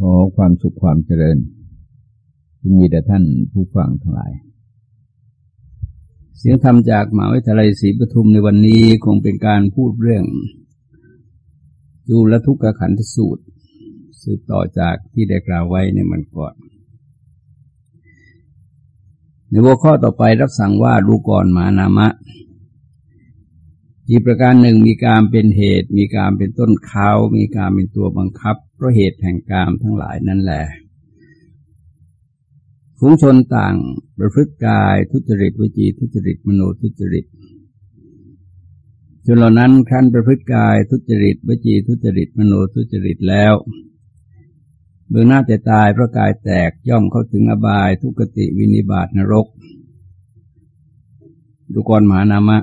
ขอความสุขความเจริญมีแต่ท่านผู้ฟังทั้งหลาย เสียงธรรมจากมหาวิทยาลัยศรีปทุมในวันนี้คงเป็นการพูดเรื่องจูลทุกขขันธสูตร สืบต่อจากที่ได้กล่าวไว้ในมันก่อน ในหัวข้อต่อไปรับสั่งว่าดูก่อนมานามะอีกประการหนึ่งมีการเป็นเหตุ มีการเป็นต้นเขามีการเป็นตัวบังคับ เพราะเหตุแห่งกามทั้งหลายนั่นแหละฝูงชนต่างประพฤติกายทุจริตวิจีทุจริตมโนทุจริตจนเหล่านั้นครั้นประพฤติกายทุจริตวิจีทุจริตมโนทุจริตแล้วเบื้องหน้าแต่ตายเพราะกายแตกย่อมเข้าถึงอบายทุกติวินิบาตนรก ดูกรมหานามะ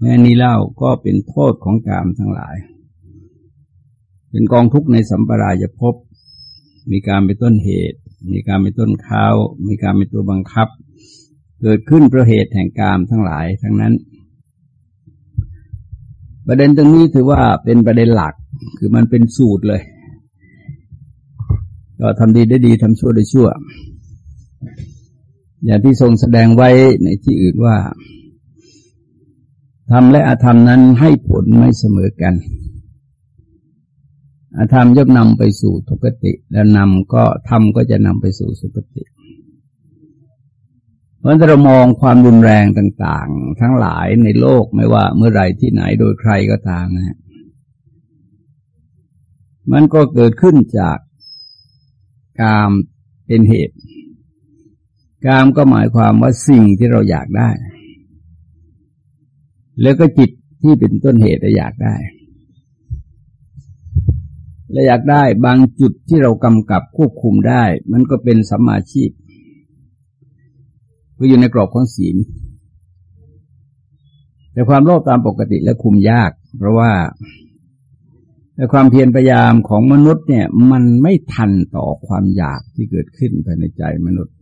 แม้นี้เล่าก็เป็นโทษของกามทั้งหลาย เป็นกองทุกข์ในสัมปรายภพมีการเป็นต้นเหตุ มีการเป็นต้นข้าว มีการเป็นตัวบังคับ เกิดขึ้นเพราะเหตุแห่งกามทั้งหลายทั้งนั้น ประเด็นตรงนี้ถือว่าเป็นประเด็นหลักคือมันเป็นสูตรเลย ก็ทำดีได้ดีทำชั่วได้ชั่ว อย่างที่ทรงแสดงไว้ในที่อื่นว่าธรรมและอาธรรมนั้นให้ผลไม่เสมอกัน อาธรรมย่อมนำไปสู่ทุกติ แล้วนำก็ธรรมก็จะนำไปสู่สุคติเพราะเรามองความรุนแรงต่าง ๆ ทั้งหลายในโลกไม่ว่าเมื่อไรที่ไหนโดยใครก็ตามนะฮะมันก็เกิดขึ้นจากกามเป็นเหตุ กามก็หมายความว่าสิ่งที่เราอยากได้ แล้วก็จิตที่เป็นต้นเหตุอยากได้ และอยากได้บางจุดที่เรากำกับควบคุมได้ มันก็เป็นสัมมาชีพก็อยู่ในกรอบของศีล แต่ความโลภตามปกติและคุมยาก เพราะว่าแต่ความเพียรพยายามของมนุษย์เนี่ย มันไม่ทันต่อความอยากที่เกิดขึ้นภายในใจมนุษย์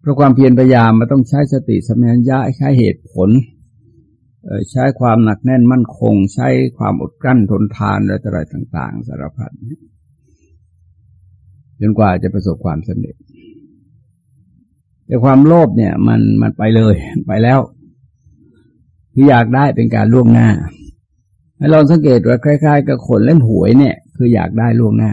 เพราะความเพียรพยายามมันต้องใช้สติสัมปชัญญะใช้เหตุผล ใช้ความหนักแน่นมั่นคง ใช้ความอดกลั้นทนทานอะไรต่าง ๆ สารพัดจนกว่าจะประสบความสำเร็จ แต่ความโลภเนี่ย มันมันไปเลย ไปแล้วคืออยากได้เป็นการล่วงหน้า ให้ลองสังเกตว่าคล้าย ๆ กับคนเล่นหวยเนี่ย คืออยากได้ล่วงหน้า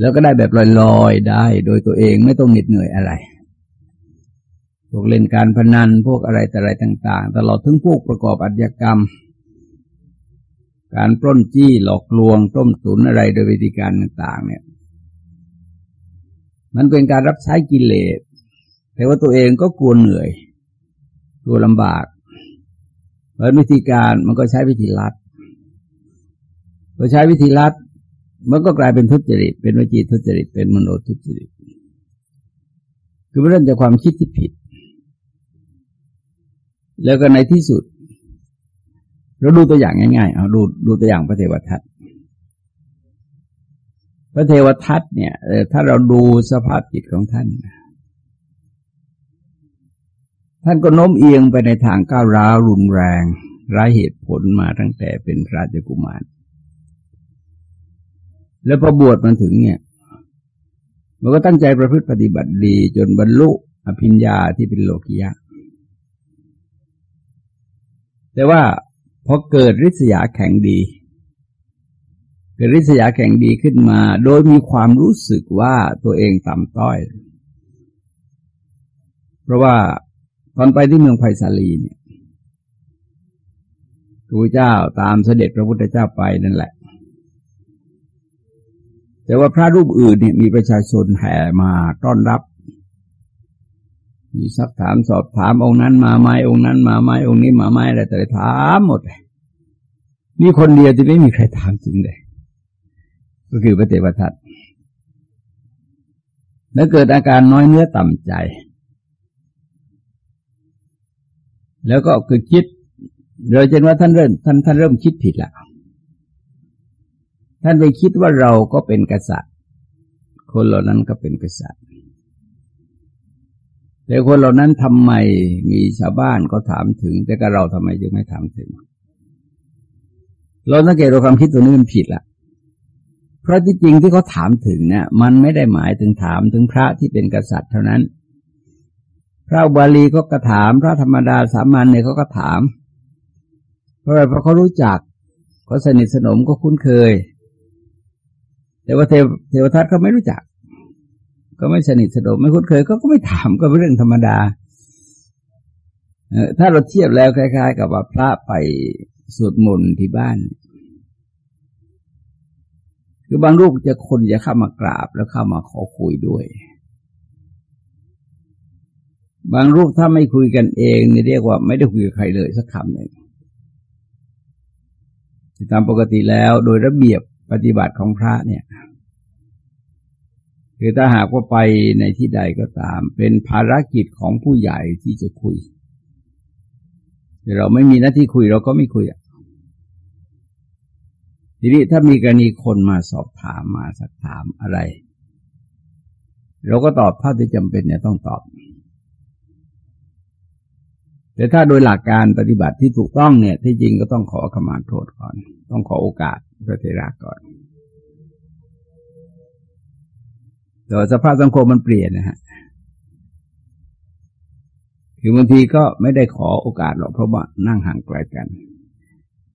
แล้วก็ได้แบบลอยๆได้ โดยตัวเองไม่ต้องเหน็ดเหนื่อยอะไร พวกเล่นการพนันพวกอะไรแต่อะไรต่าง ๆ ตลอดถึงพวกประกอบอัจฉกรรม การปล้นจี้หลอกลวงต้มตุนอะไรโดยวิธีการต่าง ๆ เนี่ย มันเป็นการรับใช้กิเลสแต่ว่าตัวเองก็กลัวเหนื่อยกลัวลำบากเพราะวิธีการมันก็ใช้วิธีลัดพอใช้วิธีลัดมันก็กลายเป็นทุจริต เป็นวจีทุจริต เป็นมโนทุจริต คือเรื่องจากความคิดที่ผิด แล้วก็ในที่สุด เราดูตัวอย่างง่ายๆ เอาดูดูตัวอย่างพระเทวทัตพระเทวทัตเนี่ยถ้าเราดูสภาพจิตของท่าน ท่านก็โน้มเอียงไปในทางก้าวร้าวรุนแรงร้ายเหตุผลมาตั้งแต่เป็นราชกุมาร แล้วพอบวชมันถึงเนี่ย มันก็ตั้งใจประพฤติปฏิบัติดีจนบรรลุอภิญญาที่เป็นโลกิยะ แต่ว่าพอเกิดริษยาแข็งดี เกิดริษยาแข็งดีขึ้นมา โดยมีความรู้สึกว่าตัวเองต่ำต้อย เพราะว่าตอนไปที่เมืองไผ่สาลีเนี่ยพระเจ้าตามเสด็จพระพุทธเจ้าไปนั่นแหละ แต่ว่าพระรูปอื่นเนี่ยมีประชาชนแห่มาต้อนรับ มีสักถามสอบถามองค์นั้นมาไหมองค์นั้นมาไหมองค์นี้มาไหมอะไรแต่ถามหมดมีคนเดียวที่ไม่มีใครถามจริงเลย ก็คือพระเทวทัตแล้วเกิดอาการน้อยเนื้อต่ำใจ แล้วก็คือคิดโดยเช่นว่าท่านเริ่มท่านท่านเริ่มคิดผิดแล้วท่านไปคิดว่าเราก็เป็นกษัตริย์ คนเหล่านั้นก็เป็นกษัตริย์ แต่คนเหล่านั้นทำไมมีชาวบ้านก็ถามถึง แต่ก็เราทำไมยังไม่ถามถึง เราสังเกตเราความคิดตัวนี้มันผิดละเพราะที่จริงที่เขาถามถึงเนี่ยมันไม่ได้หมายถึงถามถึงพระที่เป็นกษัตริย์เท่านั้น พระบาลีก็กระถาม พระธรรมดาสามัญเนี่ยเขาก็ถาม เพราะอะไรเพราะเขารู้จักเขาสนิทสนมก็คุ้นเคย แต่ว่าเทวเทวทัตเขาไม่รู้จัก ก็ไม่สนิทสนมไม่คุ้นเคยก็ก็ไม่ถามก็เป็นเรื่องธรรมดาถ้าเราเทียบแล้วคล้ายๆ กับว่าพระไปสวดมนต์ที่บ้าน คือบางรูปจะคนจะเข้ามากราบแล้วเข้ามาขอคุยด้วย บางรูปถ้าไม่คุยกันเองนี่เรียกว่าไม่ได้คุยกับใครเลยสักคำหนึ่งตามปกติแล้วโดยระเบียบปฏิบัติของพระเนี่ย คือถ้าหากว่าไปในที่ใดก็ตาม เป็นภารกิจของผู้ใหญ่ที่จะคุย เราไม่มีหน้าที่คุยเราก็ไม่คุยทีนี้ถ้ามีกรณีคนมาสอบถามมาสักถามอะไร เราก็ตอบเท่าที่จำเป็นเนี่ยต้องตอบ แต่ถ้าโดยหลักการปฏิบัติที่ถูกต้องเนี่ย ที่จริงก็ต้องขอขมาโทษก่อน ต้องขอโอกาสพระเทระก่อน แต่สภาพสังคมมันเปลี่ยนนะฮะคือบางทีก็ไม่ได้ขอโอกาสหรอกเพราะว่านั่งห่างไกลกัน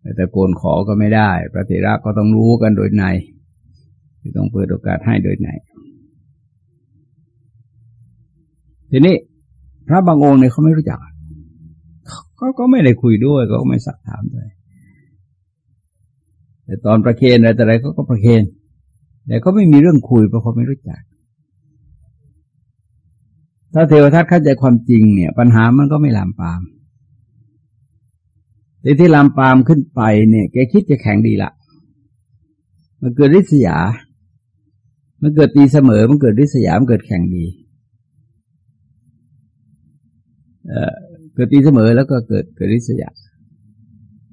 แต่ตะโกนขอก็ไม่ได้ พระเถระก็ต้องรู้กันโดยในที่ต้องเปิดโอกาสให้โดยในทีนี้ พระบางองค์เนี่ยเขาไม่รู้จักเขาก็ไม่ได้คุยด้วยก็ไม่สักถามเลยแต่ตอนประเคนอะไรแต่อะไรก็ก็ประเคนแต่ก็ไม่มีเรื่องคุยเพราะเขาไม่รู้จัก ถ้าเทวทัตเข้าใจความจริงเนี่ย ปัญหามันก็ไม่ลามปามแต่ที่ลามปามขึ้นไปเนี่ยแกคิดจะแข่งดีละมันเกิดริษยา มันเกิดตีเสมอ มันเกิดริษยา มันเกิดแข่งดี เอ่อ เกิดตีเสมอแล้วก็เกิดเกิดริษยา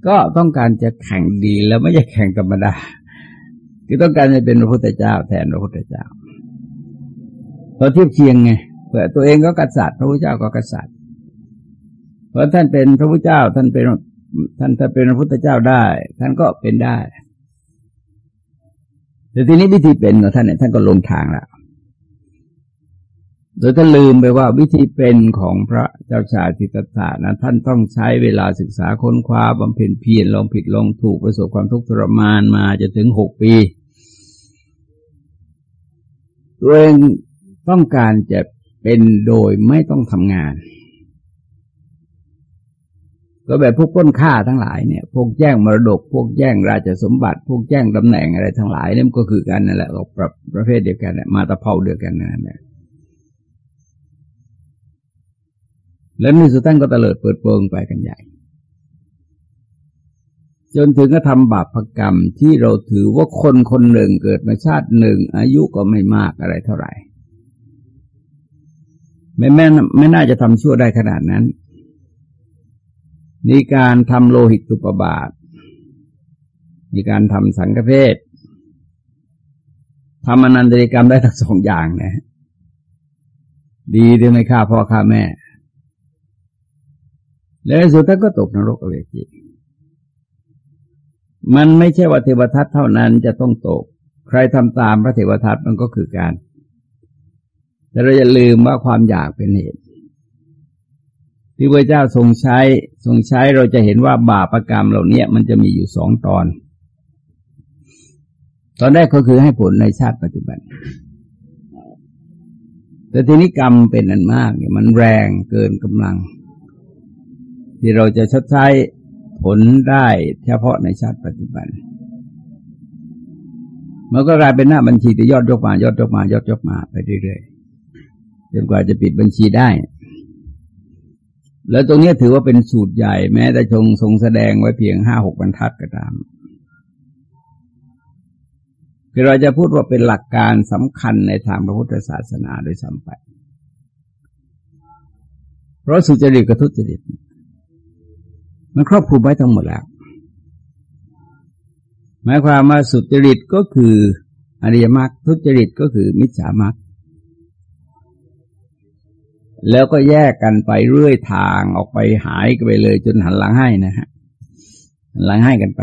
ก็ต้องการจะแข่งดีแล้วไม่ใช่แข่งธรรมดา คือต้องการจะเป็นพระพุทธเจ้า แทนพระพุทธเจ้าพอเทียบเคียงไง เผื่อตัวเองก็กษัตริย์พระพุทธเจ้าก็กษัตริย์ เพราะท่านเป็นพระพุทธเจ้าท่านเป็นท่านถ้าเป็นพระพุทธเจ้าได้ ท่านก็เป็นได้ แต่ทีนี้วิธีเป็นของท่านเนี่ยท่านก็ลงทางแล้วโดยท่านลืมไปว่าวิธีเป็นของพระเจ้าชายสิทธัตถะนะท่านต้องใช้เวลาศึกษาค้นคว้าบำเพ็ญเพียรลองผิดลองถูกประสบความทุกข์ทรมานมาจะถึงหกปี ตัวเองต้องการจะ เป็นโดยไม่ต้องทำงาน ก็แบบพวกพ้นฆ่าทั้งหลายเนี่ย พวกแจ้งมรดก พวกแจ้งราชสมบัติ พวกแจ้งตำแหน่งอะไรทั้งหลายเนี่มันก็คือกันนั่นแหละประประเภทเดียวกันมาตะเภาเดียวกันนั่นแหละแล้วนี่สุดท้ายก็เตลิดเปิดโปงไปกันใหญ่ จนถึงก็ทำบาปกรรมที่เราถือว่าคนคนหนึ่งเกิดมาชาติหนึ่ง อายุก็ไม่มากอะไรเท่าไหร่ ไม่แม่ไม่น่าจะทำชั่วได้ขนาดนั้นมีการทำโลหิตตุปบาท มีการทำสังฆเพศทำอนันตริกรรมได้ทั้งสองอย่างนะดีที่ไม่ฆ่าพ่อฆ่าแม่ แล้วสุดท้ายก็ตกนรกอเวจีมันไม่ใช่ว่าเทวทัตเท่านั้นจะต้องตก ใครทำตามพระเทวทัตมันก็คือการ แต่เราอย่าลืมว่าความอยากเป็นเหตุ ที่พระเจ้าทรงใช้ทรงใช้เราจะเห็นว่าบาปรกรรมเหล่านี้มันจะมีอยู่สองตอน ตอนแรกก็คือให้ผลในชาติปัจจุบัน แต่ทีนี้กรรมเป็นอันมากเนี่ยมันแรงเกินกำลัง ที่เราจะชดใช้ผลได้เฉพาะในชาติปัจจุบันมันก็กลายเป็นหน้าบัญชีที่ยอดยกมายอดยกมายอดยกมาไปเรื่อย จนกว่าจะปิดบัญชีได้ แล้วตรงนี้ถือว่าเป็นสูตรใหญ่แม้แต่ชงทรงแสดงไว้เพียงห้าหกบรรทัดก็ตามคือเราจะพูดว่าเป็นหลักการสำคัญในทางพระพุทธศาสนาโดยสัมไป เพราะสุจริตกับทุจริต มันครอบคลุมไว้ทั้งหมดแล้ว หมายความว่าสุจริตก็คืออริยมรรคทุจริตก็คือมิจฉามรรค แล้วก็แยกกันไปเรื่อยทางออกไปหายไปเลย จนหันหลังให้นะฮะหันหลังให้กันไป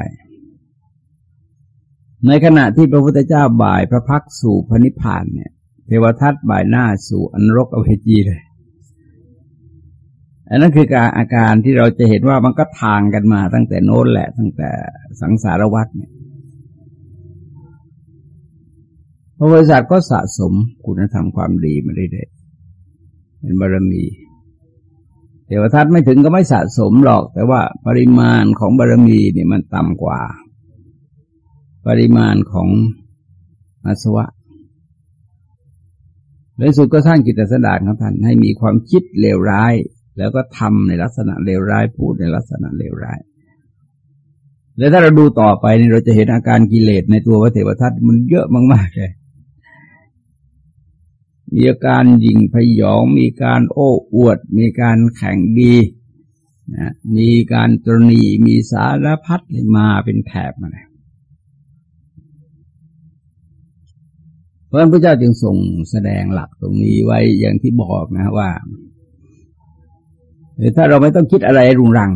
ในขณะที่พระพุทธเจ้าบ่ายพระพักสู่พระนิพพานเนี่ย เทวทัตบ่ายหน้าสู่อนรกอเวจีเลย อันนั้นคือการอาการที่เราจะเห็นว่ามันก็ทางกันมาตั้งแต่โน้นแหละ ตั้งแต่สังสารวัฏเนี่ยพระบริษัทก็สะสมคุณธรรมความดีมาเรื่อย เป็นบารมี เทวทัตไม่ถึงก็ไม่สะสมหรอก แต่ว่าปริมาณของบารมีเนี่ยมันต่ำกว่า ปริมาณของอาสวะในสุดก็สร้างกิตสดานของท่านให้มีความคิดเลวร้าย แล้วก็ทำในลักษณะเลวร้ายพูดในลักษณะเลวร้าย แล้วถ้าเราดูต่อไปนี่เราจะเห็นอาการกิเลสในตัวพระเทวทัตมันเยอะมากๆเลย มีอาการยิงพยอง มีการโอ้อวด มีการแข่งดีนะมีการตรณีมีสารพัดมาเป็นแถบมาเลยเพราะพระเจ้าจึงส่งแสดงหลักตรงนี้ไว้อย่างที่บอกนะว่า ถ้าเราไม่ต้องคิดอะไรรุงรัง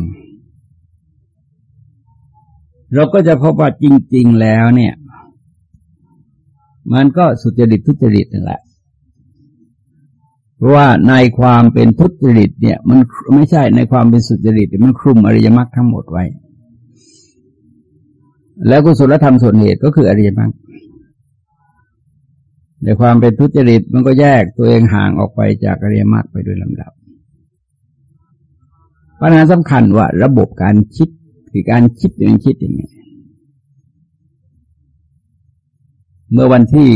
เราก็จะพบว่าจริง ๆแล้วเนี่ย มันก็สุจริตทุจริตนั่นแหละ เพราะว่าในความเป็นทุจริตเนี่ย มันไม่ใช่ในความเป็นสุจริตมันคลุมอริยมรรคทั้งหมดไว้ แล้วกุศลธรรมส่วนเหตุก็คืออริยมรรคในความเป็นทุจริตมันก็แยกตัวเองห่างออกไปจากอริยมรรคไปโดยลำดับปัญหาสำคัญว่าระบบการคิดคือการคิดเป็นคิดยังไงเมื่อวันที่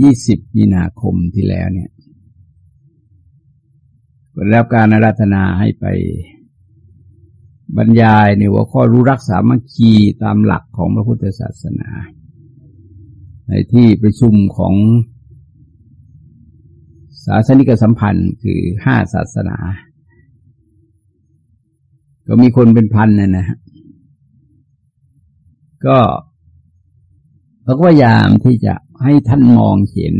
ยี่สิบมีนาคมที่แล้วเนี่ย แล้วการอาราธนาให้ไปบรรยายในหัวข้อรู้รักษามัคคีตามหลักของพระพุทธศาสนา ในที่ประชุมของศาสนิกสัมพันธ์คือห้าศาสนา ก็มีคนเป็นพันนะนะ ก็เราก็พยายามที่จะให้ท่านมองเห็น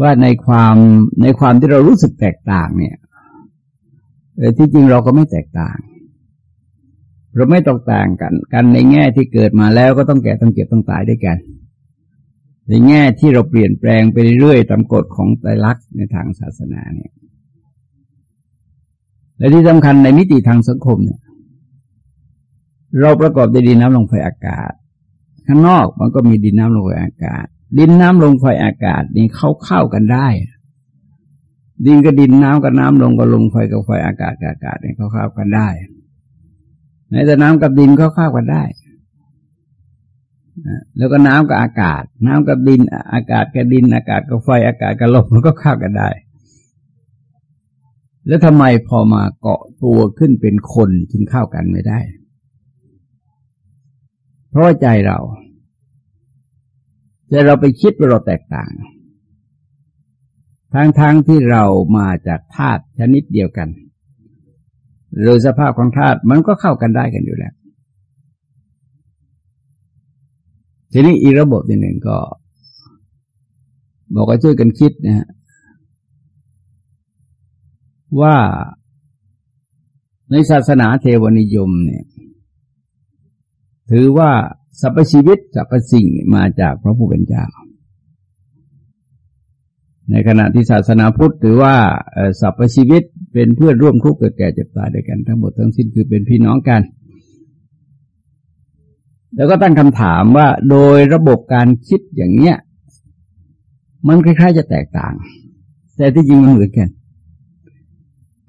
ว่าในความในความที่เรารู้สึกแตกต่างเนี่ยที่จริงเราก็ไม่แตกต่าง เราไม่ตกต่างกัน กันในแง่ที่เกิดมาแล้วก็ต้องแก่ต้องเก็บต้องตายด้วยกัน ในแง่ที่เราเปลี่ยนแปลงไปเรื่อยตามกฎของไตรลักษณ์ในทางศาสนาเนี่ย และที่สำคัญในมิติทางสังคมเนี่ย เราประกอบด้วยดินน้ำลมไฟอากาศ ข้างนอกมันก็มีดินน้ำลมไฟอากาศ ดินน้ำลมไฟอากาศนี่เข้าเข้ากันได้ ดินกับดินน้ำกับน้ำลมกับลมไฟกับไฟอากาศกับอากาศนี่เข้าเข้ากันได้ในแต่น้ำกับดินเข้าเข้ากันได้แล้วก็น้ำกับอากาศ น้ำกับดิน อากาศกับดิน อากาศกับไฟ อากาศกับลมมันก็เข้ากันได้ แล้วทำไมพอมาเกาะตัวขึ้นเป็นคนจึงเข้ากันไม่ได้ เพราะใจเรา แต่เราไปคิดว่าเราแตกต่างทั้งๆทที่เรามาจากธาตุชนิดเดียวกันโดยสภาพของธาตุมันก็เข้ากันได้กันอยู่แล้ว ทีนี้อีกระบบหนึ่งก็ บอกว่าช่วยกันคิดนะฮะว่าในศาสนาเทวนิยมเนี่ย ถือว่า สรรพชีวิตสรรพสิ่งมาจากพระผู้เป็นเจ้า ในขณะที่ศาสนาพุทธถือว่าสรรพชีวิตเป็นเพื่อนร่วมทุกข์เกิดแก่เจ็บตายด้วยกันทั้งหมดทั้งสิ้นคือเป็นพี่น้องกัน แล้วก็ตั้งคำถามว่าโดยระบบการคิดอย่างเนี้ย มันคล้ายๆจะแตกต่าง แต่ที่จริงมันเหมือนกัน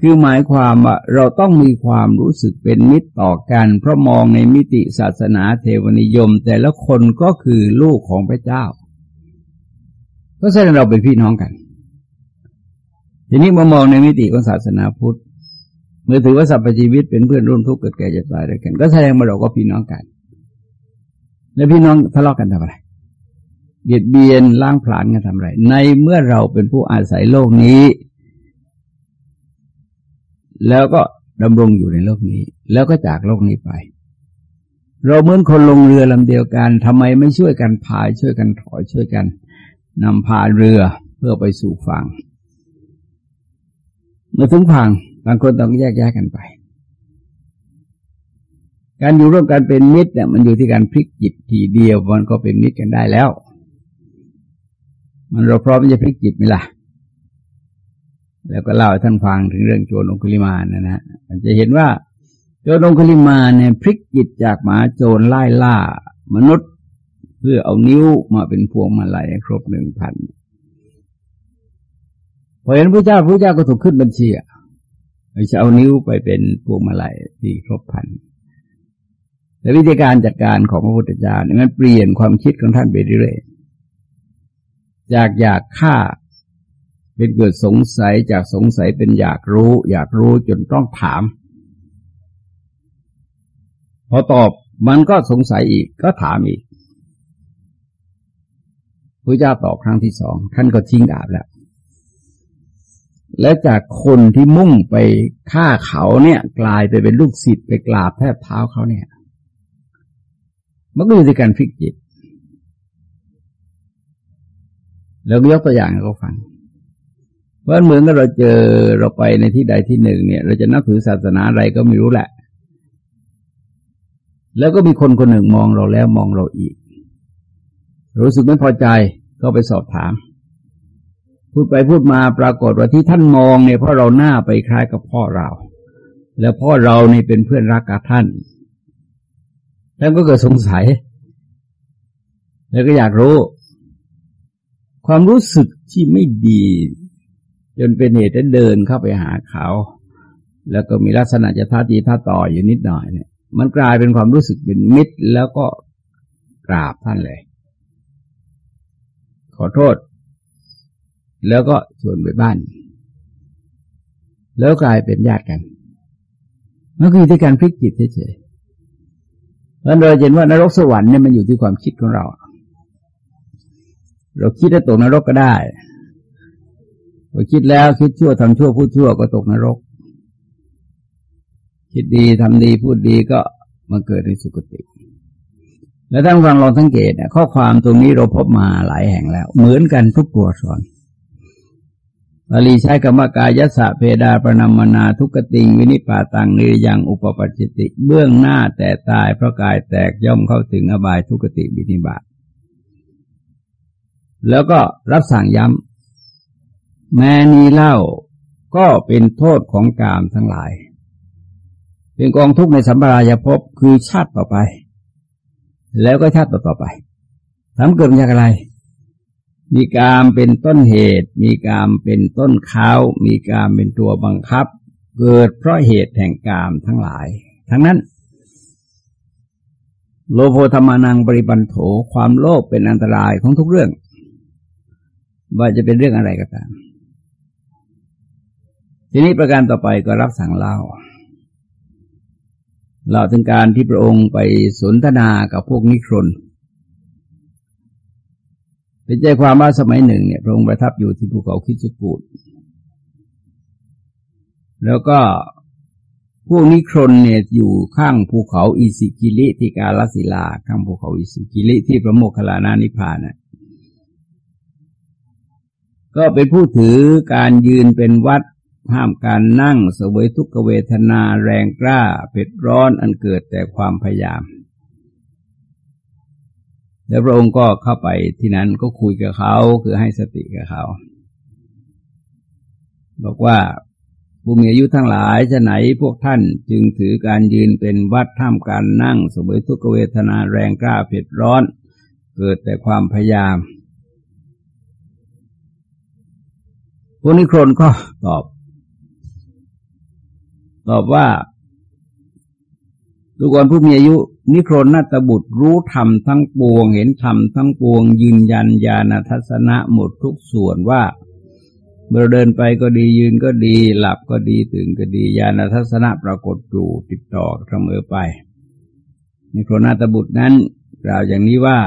คือหมายความว่าเราต้องมีความรู้สึกเป็นมิตรต่อกัน เพราะมองในมิติศาสนาเทวนิยม แต่ละคนก็คือลูกของพระเจ้าก็แสดงเราเป็นพี่น้องกัน ทีนี้มามองในมิติของศาสนาพุทธเมื่อถือว่าสรรพชีวิตเป็นเพื่อนร่วมทุกข์เกิดแก่เจ็บตายด้วยกัน ก็แสดงว่าเราก็พี่น้องกัน แล้วพี่น้องทะเลาะกันทำอะไรเบียดเบียนล้างผลาญกันทำอะไร ในเมื่อเราเป็นผู้อาศัยโลกนี้ แล้วก็ดำรงอยู่ในโลกนี้ แล้วก็จากโลกนี้ไป เราเหมือนคนลงเรือลำเดียวกันทำไมไม่ช่วยกันพาย ช่วยกันถอยช่วยกันนำพาเรือเพื่อไปสู่ฝั่งเมื่อถึงฝั่งบางคนต้องแยกแยกกันไป การอยู่ร่วมกันเป็นมิตรเนี่ยมันอยู่ที่การพลิกจิตทีเดียวมันก็เป็นมิตรกันได้แล้ว มันเราพร้อมจะพลิกจิตไหมล่ะ แล้วก็เล่าให้ท่านฟังถึงเรื่องโจรองคุลิมานนะนะมันจะเห็นว่าโจรองคุลิมานเนี่ยพลิกจิตจากหมาโจรไล่ล่า มนุษย์เพื่อเอานิ้วมาเป็นพวงมาลัยครบหนึ่งพันพอเห็นพระเจ้าพระเจ้าก็ถูกขึ้นบัญชีอะจะเอานิ้วไปเป็นพวงมาลัยที่ครบพันแต่วิธีการจัดการของพระพุทธเจ้าเนี่ยมันเปลี่ยนความคิดของท่านไปเรื่อยๆจากอยากฆ่า เป็นเกิดสงสัยจากสงสัยเป็นอยากรู้ อยากรู้จนต้องถาม พอตอบมันก็สงสัยอีกก็ถามอีกพระเจ้าตอบครั้งที่สองท่านก็ทิ้งดาบแล้ว และจากคนที่มุ่งไปฆ่าเขาเนี่ย กลายไปเป็นลูกศิษย์ไปกราบแทบเท้าเขาเนี่ย มันก็อยู่ที่การฟิกจิต แล้วยกตัวอย่างให้เขาฟัง เพราะเหมือนกับเราเจอเราไปในที่ใดที่หนึ่งเนี่ย เราจะนับถือศาสนาอะไรก็ไม่รู้แหละ แล้วก็มีคนคนหนึ่งมองเราแล้วมองเราอีก รู้สึกไม่พอใจก็ไปสอบถาม พูดไปพูดมาปรากฏว่าที่ท่านมองเนี่ยเพราะเราหน้าไปคล้ายกับพ่อเรา แล้วพ่อเรานี่เป็นเพื่อนรักกับท่านแล้วก็เกิดสงสัย แล้วก็อยากรู้ ความรู้สึกที่ไม่ดี จนเป็นเหตุให้เดินเข้าไปหาเขา แล้วก็มีลักษณะจะท่าทีท่าต่ออยู่นิดหน่อยเนี่ย มันกลายเป็นความรู้สึกเป็นมิตร แล้วก็กราบท่านเลย ขอโทษ แล้วก็ชวนไปบ้าน แล้วกลายเป็นญาติกันมันคือที่การพลิกจิตเฉยเพราะเราเห็นว่านรกสวรรค์เนี่ยมันอยู่ที่ความคิดของเรา เราคิดจะตกนรกก็ได้ เราคิดแล้วคิดชั่วทำชั่วพูดชั่วก็ตกนรก คิดดีทำดีพูดดีก็มาเกิดในสุคติ แล้วท่านฟังลองสังเกตเนี่ยข้อความตรงนี้เราพบมาหลายแห่งแล้ว เหมือนกันทุกตัวสอนบาลีใช้คำว่ากายสะเพดาประนามนาทุกติงวินิปาตังนิรยังอุปปัจจิติ เบื้องหน้าแต่ตายเพราะกายแตกย่อมเข้าถึงอบายทุกติบินิบาตแล้วก็รับสั่งย้ำ แม้นี้เล่าก็เป็นโทษของกามทั้งหลาย เป็นกองทุกข์ในสัมปรายภพคือชาติต่อไป แล้วก็ชาติต่อไปทำเกิดจากอะไร มีกามเป็นต้นเหตุ มีกามเป็นต้นข้าว มีกามเป็นตัวบังคับ เกิดเพราะเหตุแห่งกามทั้งหลาย ทั้งนั้น โลโภธรรมานังบริบันโถความโลภเป็นอันตรายของทุกเรื่อง ว่าจะเป็นเรื่องอะไรก็ตาม ทีนี้ประการต่อไปก็รับสั่งเล่าเล่าถึงการที่พระองค์ไปสนทนากับพวกนิครนเป็นใจความว่าสมัยหนึ่งเนี่ยพระองค์ประทับอยู่ที่ภูเขาคิจกูดแล้วก็พวกนิครนถ์เนี่ยอยู่ข้างภูเขาอิสิคิลิที่กาฬศิลา ข้างภูเขาอิสิคิลิที่พระโมคคัลลานานิพพานอะก็เป็นผู้ถือการยืนเป็นวัตร ห้ามการนั่งเสวยทุกขเวทนาแรงกล้าเผ็ดร้อนอันเกิดแต่ความพยายาม แล้วพระองค์ก็เข้าไปที่นั้นก็คุยกับเขาคือให้สติกับเขา บอกว่าผู้มีอายุทั้งหลายจะไหนพวกท่านจึงถือการยืนเป็นวัดท่ามการนั่งสวยทุกเวทนาแรงกล้าเผ็ดร้อน เกิดแต่ความพยายามพวกนิครนก็ตอบ ตอบว่าทุกคนผู้มีอายุ นิโครนัตบุตรรู้ธรรมทั้งปวง เห็นธรรมทั้งปวง ยืนยันญาณทัศนะหมดทุกส่วนว่าเมื่อเดินไปก็ดียืนก็ดี หลับก็ดีตื่นก็ดีญาณทัศนะปรากฏอยู่ติดต่อเสมอไป นิโครนาตบุตรนั้น กล่าวอย่างนี้ว่า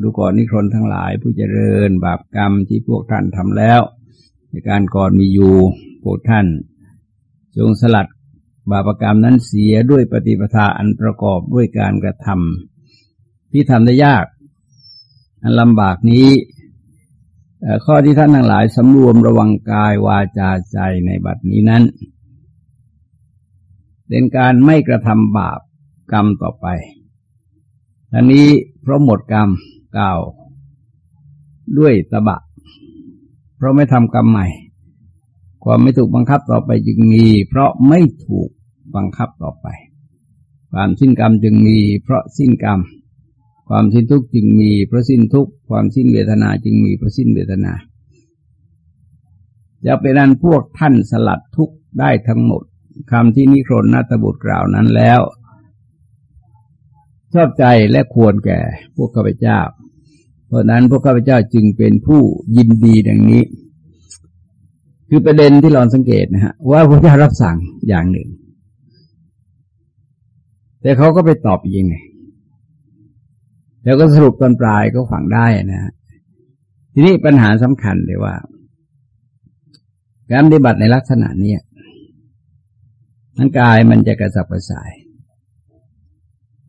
ดูก่อนนิครนทั้งหลายผู้เจริญบาปกรรมที่พวกท่านทำแล้ว ในการก่อนมีอยู่พวกท่าน จงสลัด บาปกรรมนั้นเสียด้วยปฏิปทาอันประกอบด้วยการกระทำที่ทำได้ยาก อันลำบากนี้ ข้อที่ท่านทั้งหลายสำรวมระวังกายวาจาใจในบัดนี้นั้น เป็นการไม่กระทำบาปกรรมต่อไปอันนี้เพราะหมดกรรมเก่าด้วยตบะ เพราะไม่ทำกรรมใหม่ ความไม่ถูกบังคับต่อไปจึงมี เพราะไม่ถูก บังคับต่อไป ความสิ้นกรรมจึงมีเพราะสิ้นกรรม ความสิ้นทุกข์จึงมีเพราะสิ้นทุกข์ ความสิ้นเวทนาจึงมีเพราะสิ้นเวทนาจะเป็นนั้นพวกท่านสลัดทุกข์ได้ทั้งหมดคำที่นิครนนาตบุตรกล่าวนั้นแล้ว ชอบใจและควรแก่พวกข้าพเจ้า เพราะนั้นพวกข้าพเจ้าจึงเป็นผู้ยินดีดังนี้ คือประเด็นที่เราสังเกตนะฮะว่าพระเจ้ารับสั่งอย่างหนึ่ง แต่เขาก็ไปตอบยังไงแล้วก็สรุปตอนปลายก็ฝังได้นะฮะทีนี้ปัญหาสำคัญเลยว่า การปฏิบัติในลักษณะนี้ร่างกายมันจะกระสับกระส่าย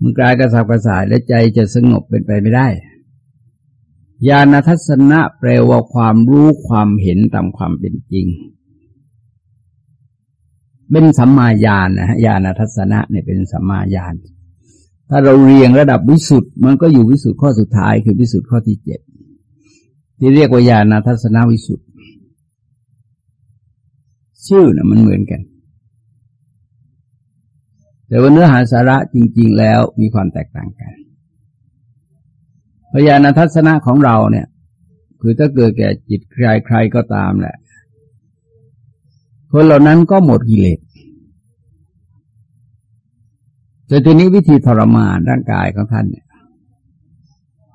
มันกายกระสับกระส่ายและใจจะสงบเป็นไปไม่ได้ ญาณทัศนะแปลว่าความรู้ความเห็นตามความเป็นจริง เป็นสัมมาญาณนะฮะญาณทัศนะเนี่ยเป็นสัมมาญาณถ้าเราเรียงระดับวิสุทธ์มันก็อยู่วิสุทธ์ข้อสุดท้ายคือวิสุทธ์ข้อที่เจ็ดที่เรียกว่าญาณทัศนวิสุทธ์ชื่อนะมันเหมือนกัน แต่ว่าเนื้อหาสาระจริง ๆ แล้วมีความแตกต่างกันพยานทัศนะของเราเนี่ย คือถ้าเกิดแก่จิตใครใครก็ตามแหละ คนเหล่านั้นก็หมดกิเลสแต่ทีนี้วิธีทรมานร่างกายของท่านเนี่ย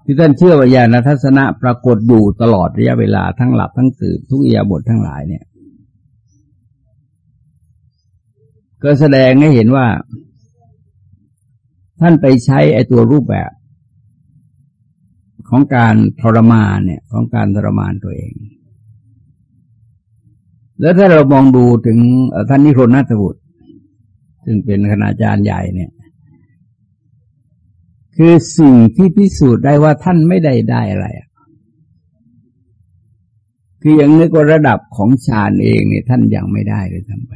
ที่ท่านเชื่อว่าญาณทัศนะปรากฏอยู่ตลอดระยะเวลาทั้งหลับทั้งตื่นทุกอียาบททั้งหลายเนี่ย ก็แสดงให้เห็นว่า ท่านไปใช้ไอ้ตัวรูปแบบ ของการทรมานเนี่ย ของการทรมานตัวเอง แล้วถ้าเรามองดูถึงท่านนิโครนาตบุตร ซึ่งเป็นคณาจารย์ใหญ่เนี่ย คือสิ่งที่พิสูจน์ได้ว่าท่านไม่ได้ได้อะไร คืออยังนึกว่าระดับของฌานเองเนี่ยท่านยังไม่ได้เลยทำไป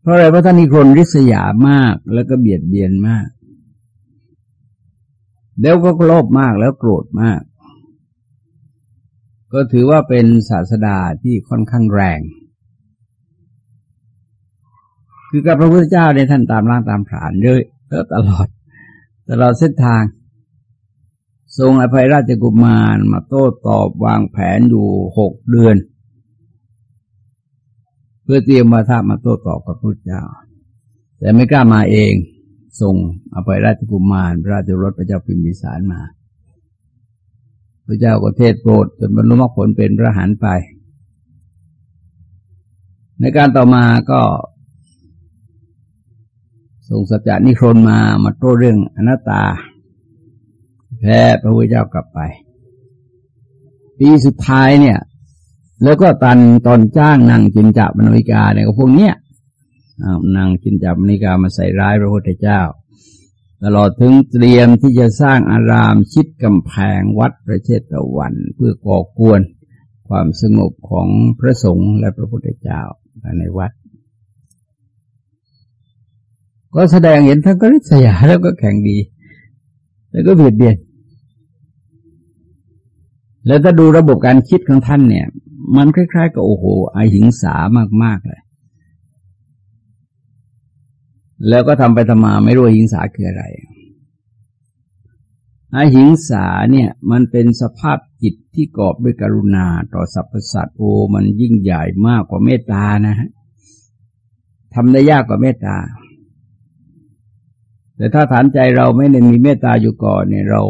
เพราะอะไรเพราะท่านนิครนริษยามากแล้วก็เบียดเบียนมาก แล้วก็โลภมากแล้วโกรธมาก ก็ถือว่าเป็นศาสดาที่ค่อนข้างแรง คือกับพระพุทธเจ้าในท่านตามร่างตามฐานเยอะแล้วตลอด ตลอดเส้นทาง ทรงอภัยราชกุมารมาโต้ตอบวางแผนอยู่หกเดือน เพื่อเตรียมมาท่ามาโต้ตอบกับพระเจ้า แต่ไม่กล้ามาเองส่งอภัยราชกุมารพระราชรถพระเจ้าพิมพิสารมา พระเจ้าก็เทศโปรดจนบรรลุมรรคผลเป็นพระหันไป ในการต่อมาก็ส่งสัจจานิครนมามาโต้เรื่องอนัตตา แพ้พระพุทธเจ้ากลับไป ปีสุดท้ายเนี่ย แล้วก็ตันตอนจ้างนางจินจับมนิกาเนี่ยก็พวกเนี้ยนางจินจับมนิกามาใส่ร้ายพระพุทธเจ้า ตลอดถึงเตรียมที่จะสร้างอารามชิดกำแพงวัดประเชตวันเพื่อก่อกวนความสงบของพระสงฆ์และพระพุทธเจ้าภายในวัด ก็แสดงเห็นทั้งก็ริษยาแล้วก็แข่งดี แล้วก็เบียดเบียน แล้วถ้าดูระบบการคิดของท่านเนี่ย มันคล้ายๆกับโอ้โหอหิงสามากๆเลย แล้วก็ทำไปทำมาไม่รู้หิงสาคืออะไรอหิงสาเนี่ยมันเป็นสภาพจิตที่กอบด้วยกรุณาต่อสรรพสัตว์โอ้มันยิ่งใหญ่มากกว่าเมตตานะฮะทำได้ยากกว่าเมตตา แต่ถ้าฐานใจเราไม่ได้มีเมตตาอยู่ก่อนเนี่ย เรา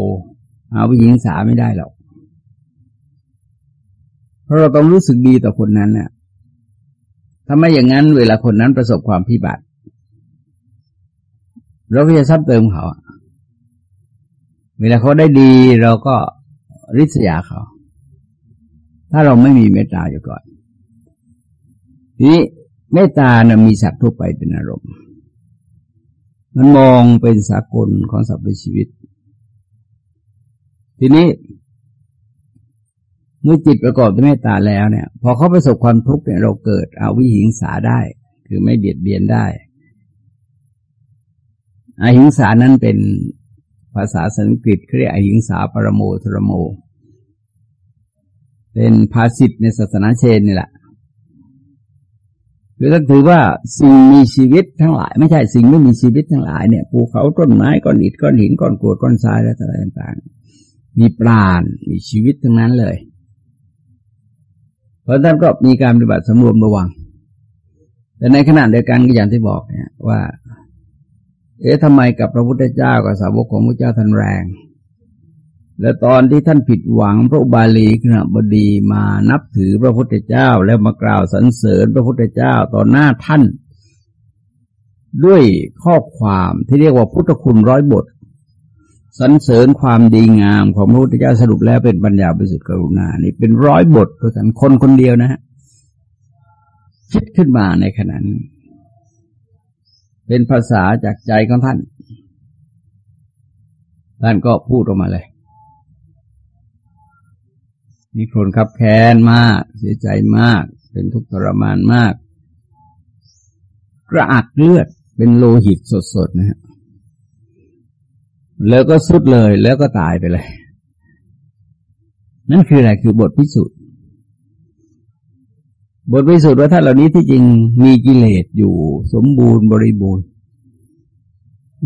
เอาวิหิงสาไม่ได้หรอกเพราะเราต้องรู้สึกดีต่อคนนั้นเนี่ยถ้าไม่อย่างนั้นเวลาคนนั้นประสบความพิบัติ เราก็จะซับเติมเขาเวลาเขาได้ดีเราก็ริษยาเขา ถ้าเราไม่มีเมตตาอยู่ก่อนทีนี้เมตตานะมีสัตว์ทั่วไปเป็นอารมณ์ มันมองเป็นสากลของสัตว์ในชีวิต ทีนี้ เมื่อจิตประกอบด้วยเมตตาแล้วเนี่ย พอเขาประสบความทุกข์เนี่ยเราเกิดเอาวิหิงสาได้ คือไม่เบียดเบียนได้ อหิงสานั้นเป็นภาษาสันสกฤตเรียกอหิงสาปรโมทรโม เป็นภาษิตในศาสนาเชนนี่แหละคือท่านถือว่าสิ่งมีชีวิตทั้งหลาย ไม่ใช่สิ่งไม่มีชีวิตทั้งหลายเนี่ยภูเขาต้นไม้ก้อนอิฐก้อนหินก้อนกรวดก้อนทรายและอะไรต่างๆ มีปราณมีชีวิตทั้งนั้นเลย เพราะท่านก็มีการปฏิบัติสำรวมระวัง แต่ในขณะเดียวกันก็อย่างที่บอกเนี่ยว่า เอ๊ะทำไมกับพระพุทธเจ้ากับสาวกของพระเจ้าท่านแรง และตอนที่ท่านผิดหวังพระบาลีขณะบดีมานับถือพระพุทธเจ้าแล้วมากล่าวสรรเสริญพระพุทธเจ้าต่อหน้าท่าน ด้วยข้อความที่เรียกว่าพุทธคุณร้อยบทสรรเสริญความดีงามของพระพุทธเจ้าสรุปแล้วเป็นปัญญาบริสุทธิ์กรุณา นี่เป็นร้อยบทด้วยกันคนคนเดียวนะฮะคิดขึ้นมาในขณะนั้น เป็นภาษาจากใจของท่าน ท่านก็พูดออกมาเลยมีคนขับแค้นมาก เสียใจมาก เป็นทุกข์ทรมานมาก กระอักเลือดเป็นโลหิตสดๆนะฮะแล้วก็สุดเลยแล้วก็ตายไปเลย นั่นคืออะไรคือบทพิสูจน์ บทพิสูจน์ว่าท่านเหล่านี้ที่จริงมีกิเลสอยู่สมบูรณ์บริบูรณ์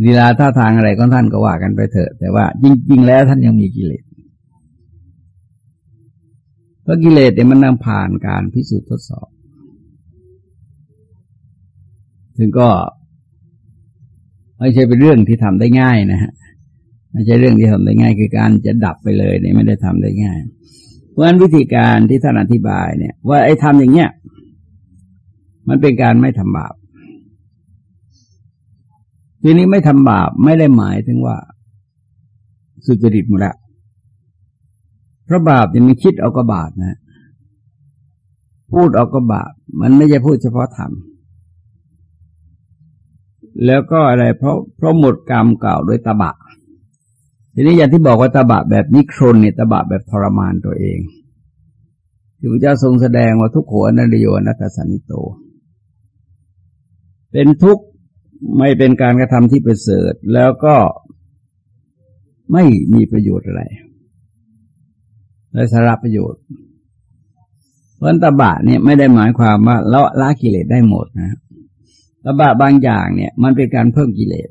ลีลาท่าทางอะไรของท่านก็ว่ากันไปเถอะ แต่ว่าจริง ๆ แล้วท่านยังมีกิเลสเพราะกิเลสเนี่ยมันนำผ่านการพิสูจน์ทดสอบถึงก็ไม่ใช่เป็นเรื่องที่ทำได้ง่ายนะฮะไม่ใช่เรื่องที่ทำได้ง่าย คือการจะดับไปเลยเนี่ยไม่ได้ทำได้ง่าย เพราะฉะนั้นวิธีการที่ท่านอธิบายเนี่ย ว่าไอ้ทำอย่างเงี้ยมันเป็นการไม่ทำบาป ทีนี้ไม่ทำบาปไม่ได้หมายถึงว่าสุจริตหมดแล้วพราะบาปเนี่ยมันคิดเอาก็บาปนะ พูดเอาก็บาปมันไม่ใช่พูดเฉพาะธรรม แล้วก็อะไรเพราะเพราะหมดกรรมเก่าด้วยตบะ ทีนี้อย่างที่บอกว่าตบะแบบนิครนเนี่ยตบะแบบทรมานตัวเอง ที่พระเจ้าทรงแสดงว่าทุกขวนันโยนัตสันิโต เป็นทุกข์ไม่เป็นการกระทำที่ประเสริฐแล้วก็ไม่มีประโยชน์อะไรและสาระประโยชน์เพราะตบะเนี่ยไม่ได้หมายความว่าละละกิเลสได้หมดนะตบะบางอย่างเนี่ย มันเป็นการเพิ่มกิเลส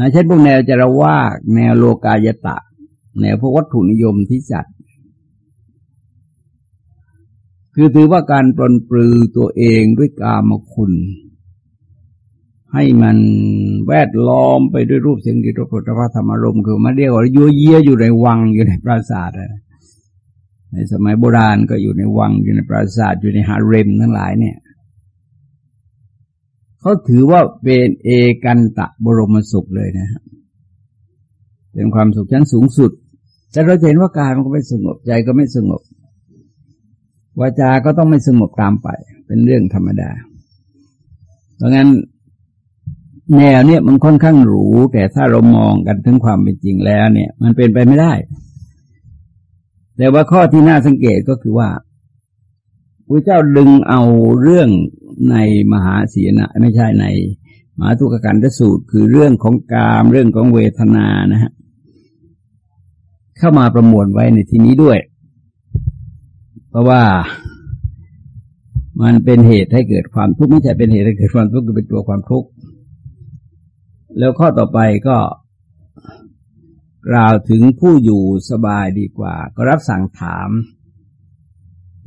นะเช่นพวกแนวจรวาสแนวโลกายตะ แนวพวกวัตถุนิยมที่จัด คือถือว่าการปลนปลือตัวเองด้วยกามคุณ ให้มันแวดล้อมไปด้วยรูปเสียงกลิ่นรสผลิตภัธรรมารมคือมาเรียกว่ายัวเยียอยู่ในวังอยู่ในปราสาทในสมัยโบราณก็อยู่ในวังอยู่ในปราสาทอยู่ในฮาเร็มทั้งหลายเนี่ย เขาถือว่าเป็นเอกันตะบรมสุขเลยนะครับเป็นความสุขชั้นสูงสุด แต่เราเห็นว่ากายมันก็ไม่สงบใจก็ไม่สงบวาจาก็ต้องไม่สงบตามไป เป็นเรื่องธรรมดา เพราะงั้นแนวเนี่ยมันค่อนข้างหรู แต่ถ้าเรามองกันถึงความเป็นจริงแล้วเนี่ย มันเป็นไปไม่ได้ แต่ว่าข้อที่น่าสังเกตก็คือว่า พระเจ้าดึงเอาเรื่องในมหาศีนะไม่ใช่ในมหาทุกขันธสูตร คือเรื่องของกามเรื่องของเวทนานะฮะเข้ามาประมวลไว้ในที่นี้ด้วย เพราะว่ามันเป็นเหตุให้เกิดความทุกข์ไม่ใช่เป็นเหตุให้เกิดความทุกข์ก็เป็นตัวความทุกข์แล้วข้อต่อไปก็กล่าวถึงผู้อยู่สบายดีกว่า ก็รับสั่งถาม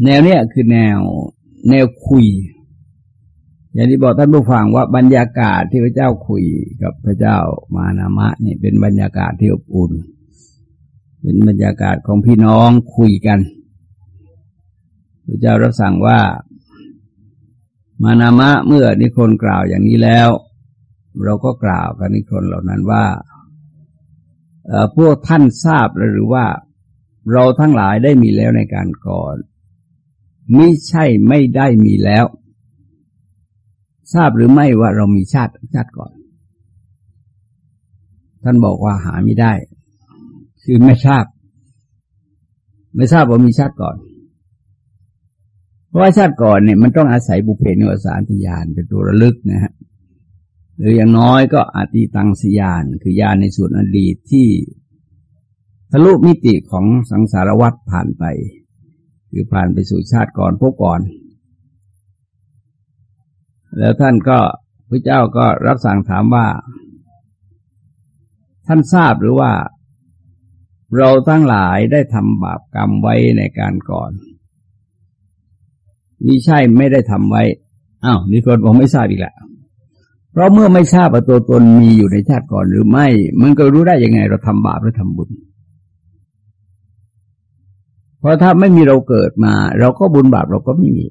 แนวเนี้ยคือแนวแนวคุย อย่างที่บอกท่านผู้ฟังว่าบรรยากาศที่พระเจ้าคุยกับพระเจ้ามานามะนี่เป็นบรรยากาศที่อบอุ่น เป็นบรรยากาศของพี่น้องคุยกัน พระเจ้ารับสั่งว่ามานามะเมื่อนิคนกล่าวอย่างนี้แล้ว เราก็กล่าวกันนิคนเหล่านั้นว่าพวกท่านทราบหรือว่า เราทั้งหลายได้มีแล้วในการก่อน ม่ใช่ไม่ได้มีแล้ว ทราบหรือไม่ว่าเรามีชาติชาติก่อน ท่านบอกว่าหาไม่ได้ คือไม่ทราบ ไม่ทราบว่ามีชาติก่อน เพราะว่าชาติก่อนเนี่ยมันต้องอาศัยบุเพนิวสารติยานเป็นตัวระลึกนะฮะหรืออย่างน้อยก็อติตังสยาน คือญาณในส่วนอดีตที่ทะลุมิติของสังสารวัฏผ่านไป คือผ่านไปสู่ชาติก่อนพบก่อน แล้วท่านก็พระเจ้าก็รับสั่งถามว่า ท่านทราบหรือว่า เราทั้งหลายได้ทำบาปกรรมไว้ในการก่อนมิใช่ไม่ได้ทำไว้อ้าวนี่คนบอกไม่ทราบอีกแล้วเพราะเมื่อไม่ทราบว่าตัวตนมีอยู่ในชาติก่อนหรือไม่ มันก็รู้ได้ยังไงเราทำบาปหรือทำบุญ เพราะถ้าไม่มีเราเกิดมา เราก็บุญบาปเราก็ไม่มี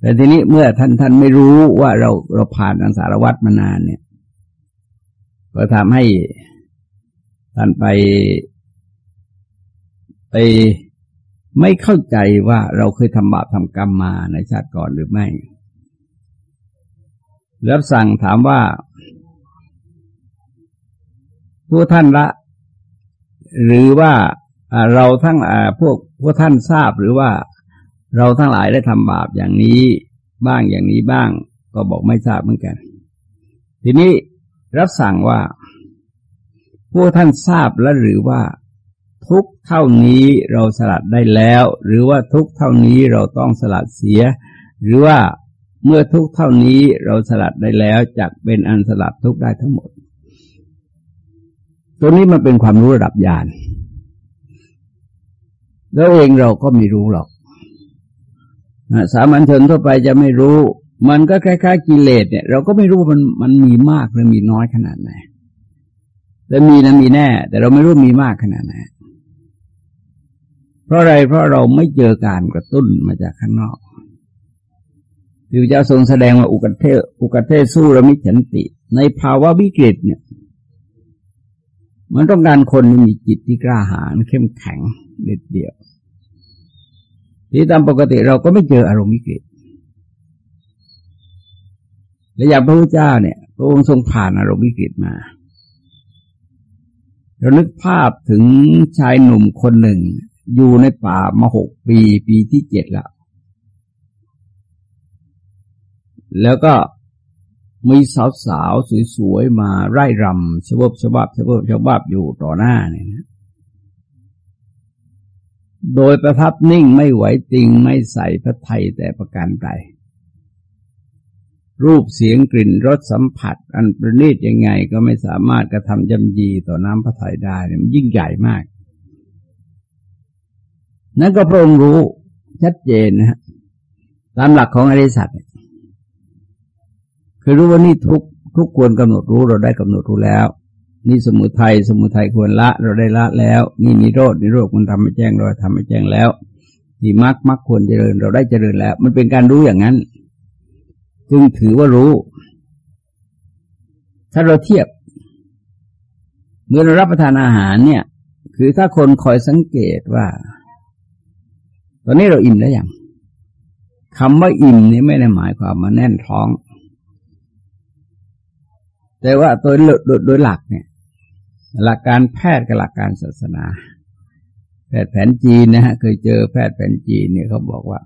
แต่ทีนี้เมื่อท่านท่านไม่รู้ว่าเราเราผ่านอังสารวัตรมานานเนี่ย ก็ทำให้ท่านไปไปไม่เข้าใจว่าเราเคยทำบาปทำกรรมมาในชาติก่อนหรือไม่รับสั่งถามว่า ผู้ท่านละ หรือว่า เราทั้งพวกพวกท่านทราบหรือว่าเราทั้งหลายได้ทำบาปอย่างนี้บ้างอย่างนี้บ้าง ก็บอกไม่ทราบเหมือนกัน ทีนี้รับสั่งว่า พวกท่านทราบแล้วหรือว่า ทุกเท่านี้เราสลัดได้แล้ว หรือว่าทุกเท่านี้เราต้องสลัดเสีย หรือว่าเมื่อทุกเท่านี้เราสลัดได้แล้วจักเป็นอันสลัดทุกได้ทั้งหมด ตัวนี้มันเป็นความรู้ระดับญาณ แล้วเองเราก็ไม่รู้หรอกสามัญชนทั่วไปจะไม่รู้ มันก็คล้ายๆกิเลสเนี่ย เราก็ไม่รู้ว่ามันมันมีมากหรือมีน้อยขนาดไหนแต่มีนะมีแน่ แต่เราไม่รู้มีมากขนาดไหนเพราะอะไรเพราะเราไม่เจอการกระตุ้นมาจากข้างนอกพระเจ้าทรงแสดงว่าอุกเทอุกเทสู้ระมิฉันติ ในภาวะวิกฤตเนี่ย มันต้องการคนที่มีจิตที่กล้าหาญเข้มแข็งเด็ดเดี่ยว ที่ตามปกติเราก็ไม่เจออารมณ์วิกฤตและอย่างพระพุทธเจ้าเนี่ย พระองค์ทรงผ่านอารมณ์วิกฤตมา เรานึกภาพถึงชายหนุ่มคนหนึ่ง อยู่ในป่ามาหกปี ปีที่เจ็ดแล้ว แล้วก็ มีสาวๆสวยๆ มาไร่รำชบชบับชบชบับอยู่ต่อหน้าเนี่ยนะ โดยประทับนิ่งไม่ไหวติงไม่ใส่พระไทยแต่ประการใดรูปเสียงกลิ่นรสสัมผัส อันประณีตยังไงก็ไม่สามารถกระทำจำยีต่อน้ำพระทัยได้เนี่ยมันยิ่งใหญ่มาก นั่นก็พระองค์รู้ชัดเจนนะฮะตามหลักของอริสัต คือรู้ว่านี่ทุกทุกควรกำหนดรู้เราได้กำหนดรู้แล้ว นี่สมุทัยสมุทัยควรละเราได้ละแล้ว นี่นิโรดนิโรธมันทำให้แจ้งเราทำให้แจ้งแล้วที่มรรคมรรคควรเจริญเราได้เจริญแล้ว มันเป็นการรู้อย่างนั้น จึงถือว่ารู้ ถ้าเราเทียบเมื่อเรารับประทานอาหารเนี่ย คือถ้าคนคอยสังเกตว่า ตอนนี้เราอิ่มแล้วอย่างคำว่าอิ่มนี่ไม่ได้หมายความมาแน่นท้อง แต่ว่าโดยโดยหลักเนี่ย หลักการแพทย์กับหลักการศาสนา แพทย์แผนจีนนะฮะเคยเจอแพทย์แผนจีนเนี่ยเขาบอกว่า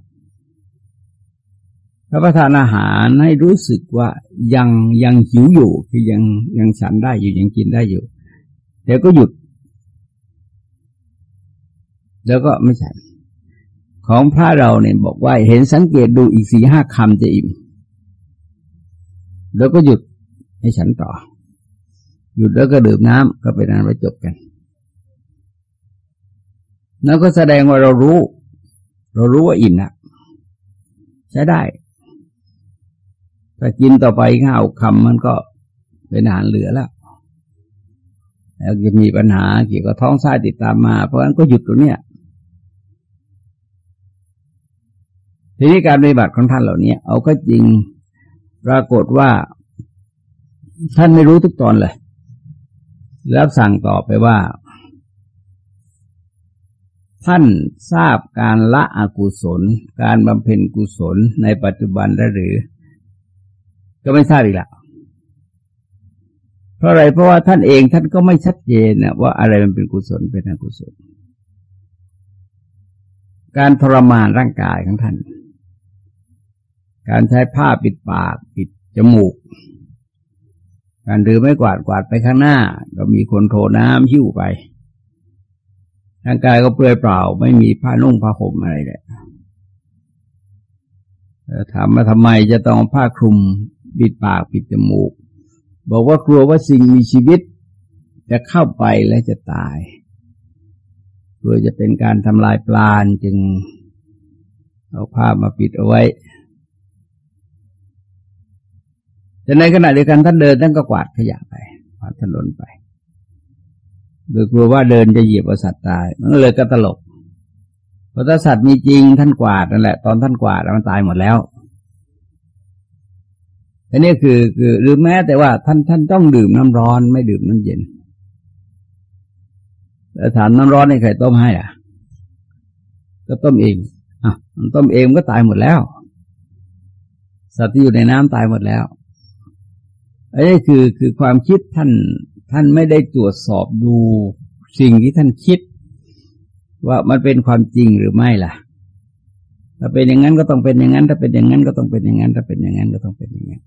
รับประทานอาหารให้รู้สึกว่ายังยังหิวอยู่คือยังยังฉันได้อยู่ยังกินได้อยู่เดี๋ยวก็หยุด แล้วก็ไม่ฉันของพระเราเนี่ยบอกว่าเห็นสังเกตดูอีกสี่ห้าคำจะอิ่ม แล้วก็หยุด ให้ฉันต่อ หยุดแล้วก็ดื่มน้ำก็เป็นอันไว้จบกันแล้วก็แสดงว่าเรารู้ เรารู้ว่าอิ่มนะใช้ได้ถ้ากินต่อไปข้าวคำมันก็เป็นอาหารเหลือแล้วแล้วจะมีปัญหาเกี่ยวกับท้องไส้ติดตามมา เพราะฉะนั้นก็หยุดตรงนี้ทีนี้การปฏิบัติของท่านเหล่านี้เอาก็จริงปรากฏว่า ท่านไม่รู้ทุกตอนเลย แล้วสั่งต่อไปว่า ท่านทราบการละอกุศล การบำเพ็ญกุศลในปัจจุบันได้หรือ ก็ไม่ทราบอีกแล้วเพราะอะไรเพราะว่าท่านเองท่านก็ไม่ชัดเจนนะว่าอะไรมันเป็นกุศลเป็นอกุศล การทรมานร่างกายของท่าน การใช้ผ้าปิดปาก ปิดจมูก การถือไม่กวาดกวาดไปข้างหน้า ก็มีคนโทน้ำหิ้วไปร่างกายก็เปลือยเปล่า ไม่มีผ้านุ่งผ้าห่มอะไรเลยถามมาทำไมจะต้องผ้าคลุมปิดปากปิดจมูก บอกว่ากลัวว่าสิ่งมีชีวิต จะเข้าไปและจะตายกลัวจะเป็นการทำลายปลาจึงเอาผ้ามาปิดเอาไว้ แต่ในขณะเดียวกันท่านเดินท่านก็กวาดขยะไปกวาดถนนไปโดยกลัวว่าเดินจะเหยียบสัตว์ตาย มันเลยก็ตลกเพราะถ้าสัตว์มีจริงท่านกวาดนั่นแหละ ตอนท่านกวาดมันตายหมดแล้วอันนี้คือคือหรือแม้แต่ว่าท่านท่านต้องดื่มน้ำร้อนไม่ดื่มน้ำเย็นแต่ถามน้ำร้อนในใครต้มให้อะ ก็ต้มเองอะมันต้มเองก็ตายหมดแล้ว สัตว์ที่อยู่ในน้ำตายหมดแล้ว อันนี้คือคือความคิดท่านท่านไม่ได้ตรวจสอบดูสิ่งที่ท่านคิด ว่ามันเป็นความจริงหรือไม่ล่ะ ถ้าเป็นอย่างนั้นก็ต้องเป็นอย่างนั้น ถ้าเป็นอย่างนั้นก็ต้องเป็นอย่างนั้น ถ้าเป็นอย่างนั้นก็ต้องเป็นอย่างนั้น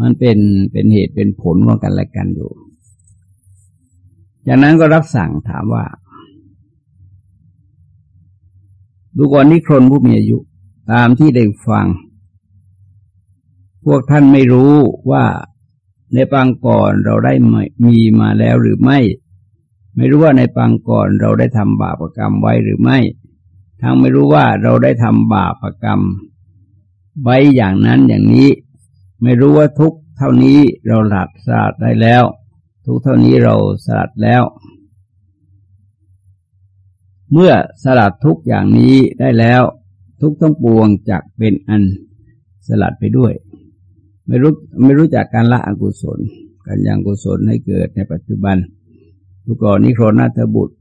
มันเป็นเป็นเหตุเป็นผลของกันและกันอยู่ จากนั้นก็รับสั่งถามว่าดูก่อนนิครนผู้มีอายุ ตามที่ได้ฟัง พวกท่านไม่รู้ว่าในปางก่อนเราได้มีมาแล้วหรือไม่ ไม่รู้ว่าในปางก่อนเราได้ทำบาปกรรมไว้หรือไม่ ทั้งไม่รู้ว่าเราได้ทำบาปกรรม ไว้อย่างนั้นอย่างนี้ ไม่รู้ว่าทุกเท่านี้เราหลัดสาดได้แล้ว ทุกเท่านี้เราสลัดแล้ว เมื่อสลัดทุกอย่างนี้ได้แล้ว ทุกทั้งปวงจักเป็นอันสลัดไปด้วย ไม่รู้ไม่รู้จักการละอกุศล การยังกุศลให้เกิดในปัจจุบันทุกก่อนนิโครนาถบุตร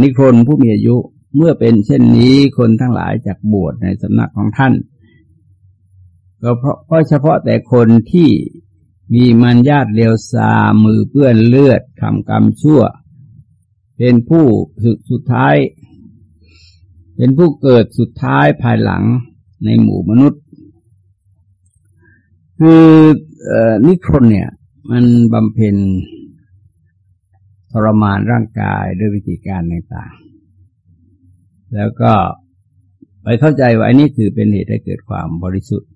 นิโครนผู้มีอายุเมื่อเป็นเช่นนี้คนทั้งหลายจากบวชในสำนักของท่านก็เพราะเพราะเฉพาะแต่คนที่มีมันญาติเลวซามือเปื้อนเลือดทำกรรมชั่ว เป็นผู้สุดสุดท้าย เป็นผู้เกิดสุดท้ายภายหลังในหมู่มนุษย์ คืออนิครนเนี่ย มันบำเพ็ญทรมานร่างกายด้วยวิธีการต่างๆ แล้วก็ไปเข้าใจว่าอันนี้คือเป็นเหตุให้เกิดความบริสุทธิ์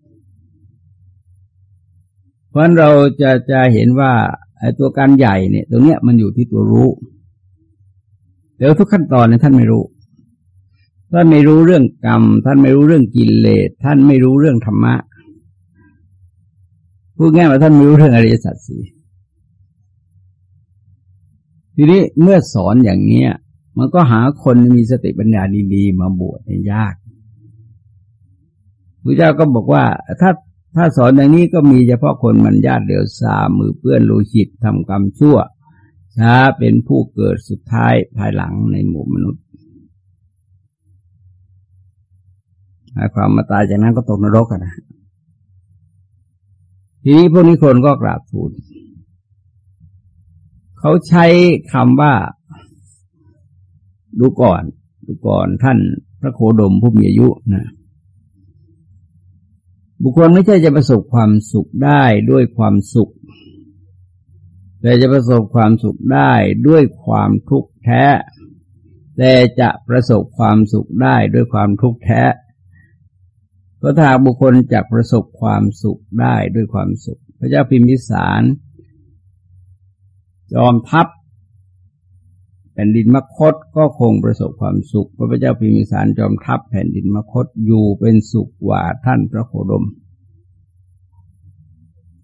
เพราะเราจะจะเห็นว่าไอ้ตัวการใหญ่เนี่ย ตรงเนี้ยมันอยู่ที่ตัวรู้แต่ทุกขั้นตอนเนี่ยท่านไม่รู้ ท่านไม่รู้เรื่องกรรม ท่านไม่รู้เรื่องกิเลส ท่านไม่รู้เรื่องธรรมะ พูดง่ายว่าท่านไม่รู้เรื่องอริยสัจสี่ทีนี้เมื่อสอนอย่างเนี้ย มันก็หาคนมีสติปัญญาดีๆ มาบวชในยากพระเจ้าก็บอกว่าถ้าถ้าสอนอย่างนี้ก็มีเฉพาะคนมันญาติเดียวสามือเปื้อนโลหิตทำกรรมชั่วช้าเป็นผู้เกิดสุดท้ายภายหลังในหมู่มนุษย์หมายความมาตายจากนั้นก็ตกนรกนะ ทีนี้พวกนี้คนก็กราบทูลเขาใช้คำว่า ดูก่อน ดูก่อนท่านพระโคดมผู้มีอายุนะบุคคลไม่ใช่จะประสบความสุขได้ด้วยความสุข แต่จะประสบความสุขได้ด้วยความทุกข์แท้ แต่จะประสบความสุขได้ด้วยความทุกข์แท้ ก็ถ้าบุคคลจะประสบความสุขได้ด้วยความสุข พระเจ้าพิมพิสารจอมทัพแผ่นดินมคตก็คงประสบความสุข พระเจ้าพิมิสารจอมทัพแผ่นดินมคตอยู่เป็นสุขกว่าท่านพระโคดม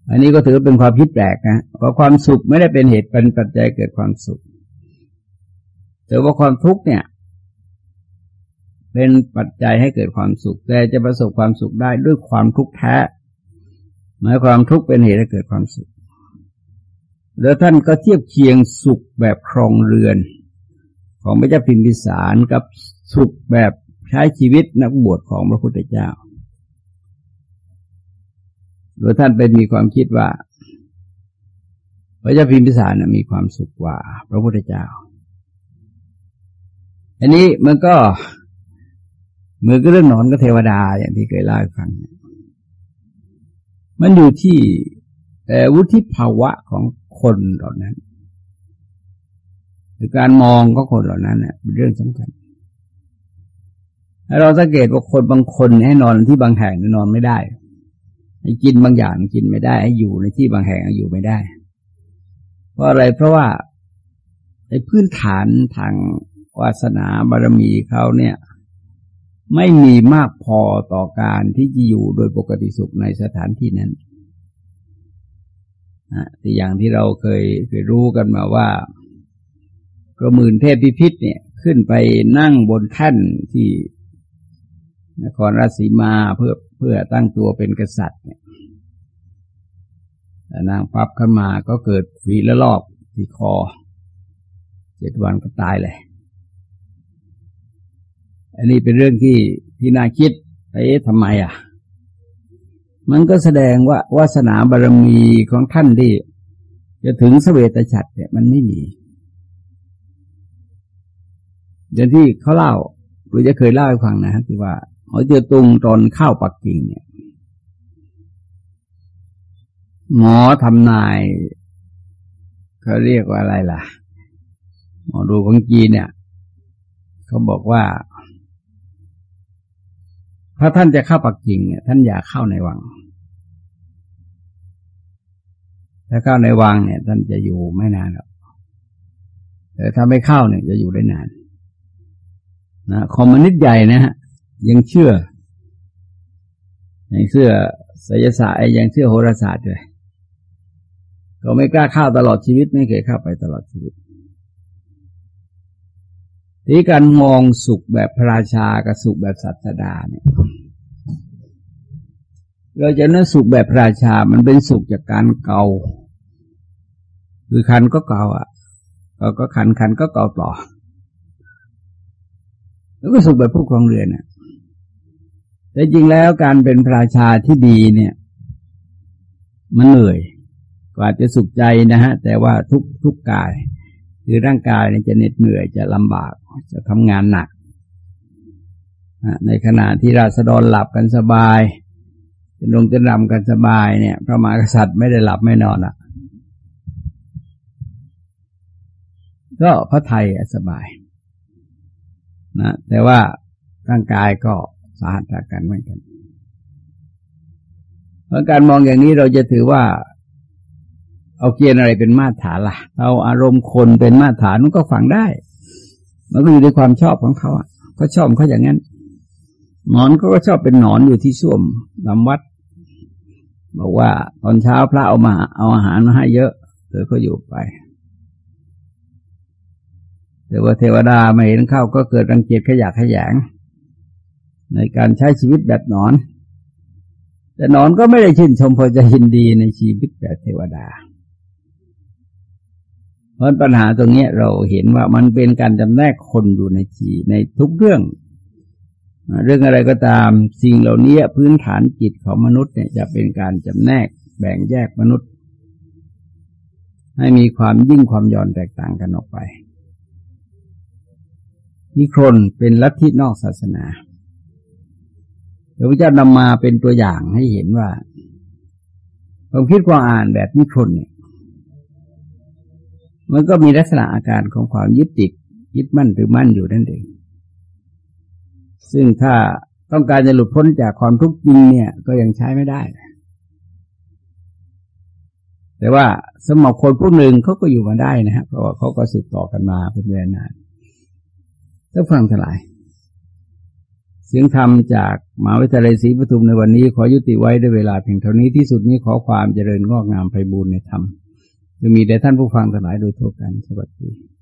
อันนี้ก็ถือเป็นความพิดแปลกนะเพราะความสุขไม่ได้เป็นเหตุเป็นปัจจัยเกิดความสุขแต่ว่าความทุกข์เนี่ย เป็นปัจจัยให้เกิดความสุข แต่จะประสบความสุขได้ด้วยความทุกข์แท้ หมายความทุกข์เป็นเหตุให้เกิดความสุข แล้วท่านก็เทียบเคียงสุขแบบครองเรือน ของพระเจ้าพิมพิสารกับสุขแบบใช้ชีวิตนักบวชของพระพุทธเจ้าโดยท่านเป็นมีความคิดว่า พระเจ้าพิมพิสารมีความสุขกว่า พระพุทธเจ้า อันนี้มันก็ เหมือนกับเรื่องนอนกับเทวดาอย่างที่เคยเล่าให้ฟัง มันอยู่ที่วุฒิภาวะของคนเหล่านั้นคือการมองของคนเหล่านั้นเน่ยเป็นเรื่องสำคัญเราสังเกตว่าคนบางคนให้นอนที่บางแห่งนอนไม่ได้ ให้กินบางอย่างกินไม่ได้ ให้อยู่ในที่บางแห่งอยู่ไม่ได้ เพราะอะไรเพราะว่าไอ้พื้นฐานทางวาสนาบารมีเขาเนี่ย ไม่มีมากพอต่อการที่จะอยู่โดยปกติสุขในสถานที่นั้นที่อย่างที่เราเคยเคยรู้กันมาว่ากระมืนเทพพิพิธเนี่ยขึ้นไปนั่งบนแท่นที่นครราชสีมาเพื่อเพื่อตั้งตัวเป็นกษัตริย์เนี่ยนางพับขึ้นมาก็เกิดฝีละลอกที่คอ เจ็ดวันก็ตายเลย อันนี้เป็นเรื่องที่ที่น่าคิดเอ๊ะทำไมอะ มันก็แสดงว่าวาสนาบารมีของท่านที่จะถึงสเวตฉัตรเนี่ยมันไม่มีอย่างที่เขาเล่าหรือจะเคยเล่าให้ฟังนะครับที่ว่าเขาเจอตุงตอนเข้าปักกิ่งเนี่ย หมอทำนายเขาเรียกว่าอะไรล่ะ หมอดูของจีนเนี่ย เขาบอกว่า ถ้าท่านจะเข้าปักกิ่งเนี่ย ท่านอย่าเข้าในวัง ถ้าเข้าในวังเนี่ย ท่านจะอยู่ไม่นานหรอกแต่ถ้าไม่เข้าเนี่ยจะอยู่ได้นานนะคอมมินิสต์ใหญ่นะฮะยังเชื่อยังเชื่อศิลศาสตร์ยังเชื่อโหราศาสตร์เลยก็ไม่กล้าเข้าตลอดชีวิตไม่เคยเข้าไปตลอดชีวิตที่การมองสุขแบบพระราชากับสุขแบบสัตดาเนี่ย เราจะนั้นสุขแบบพระราชา มันเป็นสุขจากการเกา คือคันก็เกาอะก็ก็คันคันก็เกาต่อ แล้วก็สุขแบบผู้ครองเรือนนะแต่จริงแล้วการเป็นพระราชาที่ดีเนี่ย มันเหนื่อยกว่าจะสุขใจนะฮะ แต่ว่าทุกทุกกาย คือร่างกายเนี่ยจะเหน็ดเหนื่อยจะลำบาก จะทำงานหนัก ในขณะที่ราษฎรหลับกันสบาย จะลงจะรำกันสบายเนี่ยพระมหากษัตริย์ไม่ได้หลับไม่นอนอะ ก็พระไทยสบายนะแต่ว่าร่างกายก็สาหัสกันเหมือนกันเพราะการมองอย่างนี้เราจะถือว่า เอาเกียนอะไรเป็นมาตรฐานละ่ะ เอาอารมณ์คนเป็นมาตรฐานมันก็ฟังได้ มันก็อยู่ในความชอบของเขาอะเขาชอบเขาอย่างนั้นหนอนก็ชอบเป็นหนอนอยู่ที่ส้วมลำวัด บอกว่าตอนเช้าพระเอามาเอาอาหารมาให้เยอะเธอก็อยู่ไปแต่ว่าเทวดามาเห็นเข้าก็เกิดรังเกียจขยะขยง ในการใช้ชีวิตแบบนอน แต่นอนก็ไม่ได้ชื่นชมพอจะยินดีในชีวิตแบบเทวดา เพราะปัญหาตรงนี้เราเห็นว่ามันเป็นการจำแนกคนอยู่ในชีในทุกเรื่อง เรื่องอะไรก็ตามสิ่งเหล่านี้พื้นฐานจิตของมนุษย์เนี่ยจะเป็นการจำแนกแบ่งแยกมนุษย์ ให้มีความยิ่งความย่อนแตกต่างกันออกไป นิครนเป็นลัทธินอกศาสนาพระพุทธเจ้านำมาเป็นตัวอย่างให้เห็นว่าความคิดความอ่านแบบนิครนเนี่ย มันก็มีลักษณะอาการของความยึดติดยึดมั่นหรือมั่นอยู่นั่นเอง ซึ่งถ้าต้องการจะหลุดพ้นจากความทุกข์จริงเนี่ย ก็ยังใช้ไม่ได้ แต่ว่าสมองคนพวกหนึ่งเขาก็อยู่มาได้นะครับเพราะว่าเขาก็สืบต่อกันมาเป็นเวลานานท่านฟังทั้งหลาย เสียงธรรมจากมหาวิทยาลัยศรีปทุมในวันนี้ ขอยุติไว้ด้วยเวลาเพียงเท่านี้ที่สุดนี้ขอความเจริญงอกงามไพบูรณ์ในธรรมจะมีแด่ท่านผู้ฟังทั้งหลายโดยทั่วกันสวัสดี